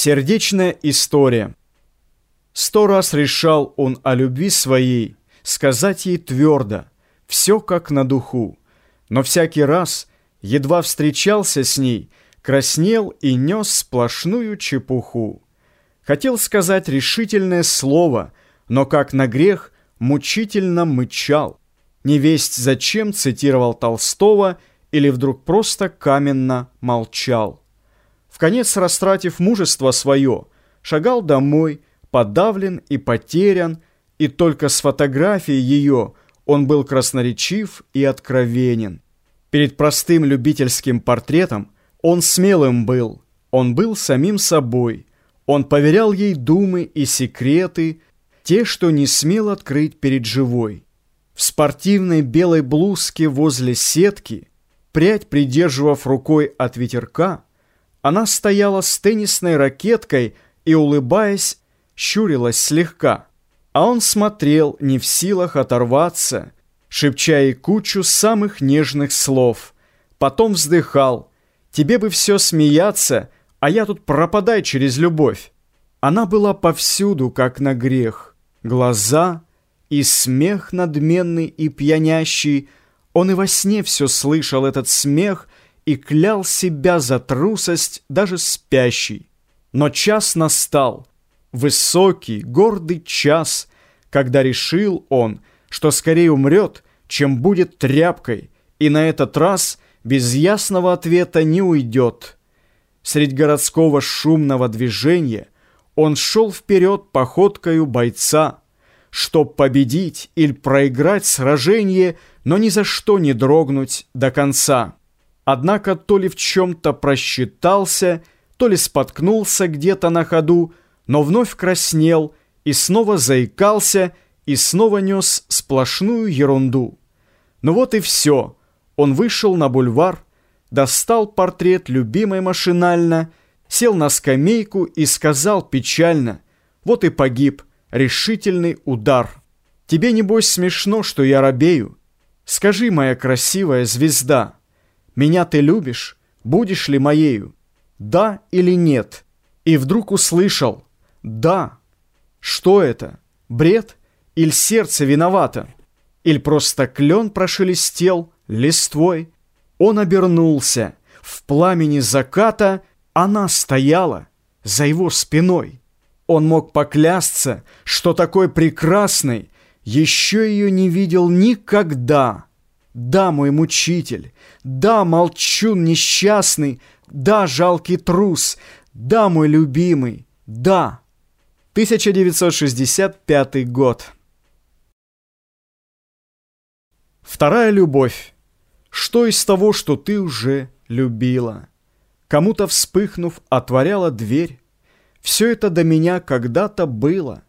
Сердечная история. Сто раз решал он о любви своей, сказать ей твердо, все как на духу. Но всякий раз, едва встречался с ней, краснел и нес сплошную чепуху. Хотел сказать решительное слово, но как на грех мучительно мычал. Невесть зачем цитировал Толстого или вдруг просто каменно молчал. В конец растратив мужество свое, шагал домой, подавлен и потерян, и только с фотографией ее он был красноречив и откровенен. Перед простым любительским портретом он смелым был, он был самим собой, он поверял ей думы и секреты, те, что не смел открыть перед живой. В спортивной белой блузке возле сетки, прядь придерживав рукой от ветерка, она стояла с теннисной ракеткой и, улыбаясь, щурилась слегка. А он смотрел, не в силах оторваться, шепча ей кучу самых нежных слов. Потом вздыхал. «Тебе бы все смеяться, а я тут пропадай через любовь». Она была повсюду, как на грех. Глаза и смех надменный и пьянящий. Он и во сне все слышал, этот смех, и клял себя за трусость даже спящий. Но час настал, высокий, гордый час, когда решил он, что скорее умрет, чем будет тряпкой, и на этот раз без ясного ответа не уйдет. Средь городского шумного движения он шел вперед походкою бойца, чтоб победить или проиграть сражение, но ни за что не дрогнуть до конца. Однако то ли в чем-то просчитался, то ли споткнулся где-то на ходу, но вновь краснел и снова заикался и снова нес сплошную ерунду. Ну вот и все. Он вышел на бульвар, достал портрет любимой машинально, сел на скамейку и сказал печально, вот и погиб, решительный удар. Тебе, небось, смешно, что я робею? Скажи, моя красивая звезда, меня ты любишь? Будешь ли моею? Да или нет? И вдруг услышал «Да». Что это? Бред? Или сердце виновато? Или просто клен прошелестел листвой? Он обернулся. В пламени заката она стояла за его спиной. Он мог поклясться, что такой прекрасной еще ее не видел никогда. Да, мой мучитель, да, молчун несчастный, да, жалкий трус, да, мой любимый, да. 1965 год. Вторая любовь. Что из того, что ты уже любила? Кому-то вспыхнув, отворяла дверь. Все это до меня когда-то было.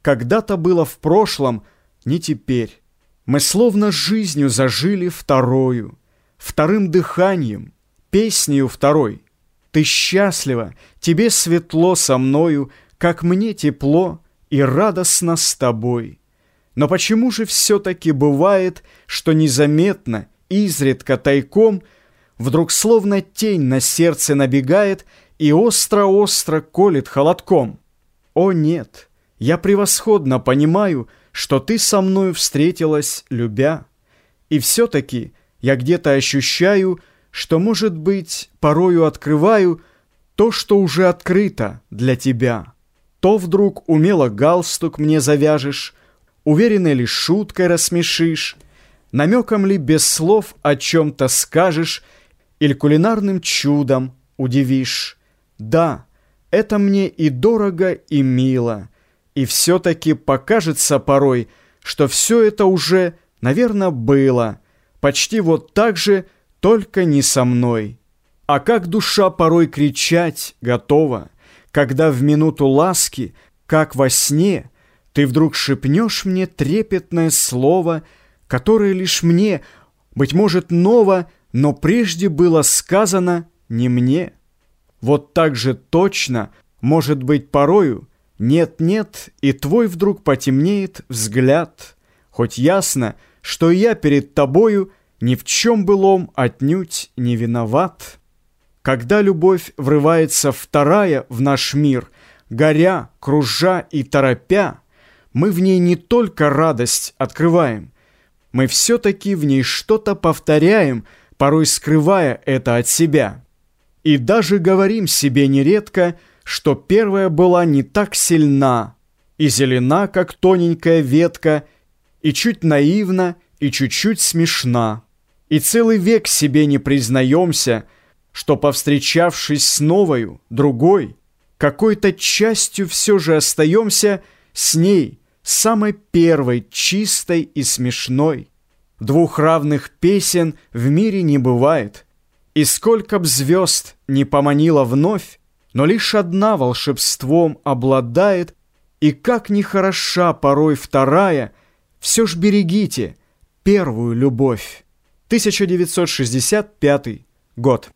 Когда-то было в прошлом, не теперь. Мы словно жизнью зажили второю, Вторым дыханием, песнею второй. Ты счастлива, тебе светло со мною, Как мне тепло и радостно с тобой. Но почему же все-таки бывает, Что незаметно, изредка тайком, Вдруг словно тень на сердце набегает И остро-остро колет холодком? О нет, я превосходно понимаю, что ты со мною встретилась, любя. И все-таки я где-то ощущаю, что, может быть, порою открываю то, что уже открыто для тебя. То вдруг умело галстук мне завяжешь, уверенной ли шуткой рассмешишь, намеком ли без слов о чем-то скажешь или кулинарным чудом удивишь. Да, это мне и дорого, и мило — и все-таки покажется порой, что все это уже, наверное, было, почти вот так же, только не со мной. А как душа порой кричать готова, когда в минуту ласки, как во сне, ты вдруг шепнешь мне трепетное слово, которое лишь мне, быть может, ново, но прежде было сказано не мне. Вот так же точно, может быть, порою, нет-нет, и твой вдруг потемнеет взгляд, Хоть ясно, что я перед тобою Ни в чем былом отнюдь не виноват. Когда любовь врывается вторая в наш мир, горя, кружа и торопя, мы в ней не только радость открываем, мы все-таки в ней что-то повторяем, порой скрывая это от себя. И даже говорим себе нередко, что первая была не так сильна и зелена, как тоненькая ветка, и чуть наивна, и чуть-чуть смешна. И целый век себе не признаемся, что, повстречавшись с новою, другой, какой-то частью все же остаемся с ней, самой первой, чистой и смешной. Двух равных песен в мире не бывает, и сколько б звезд не поманила вновь, но лишь одна волшебством обладает, и как ни хороша порой вторая, все ж берегите первую любовь. 1965 год.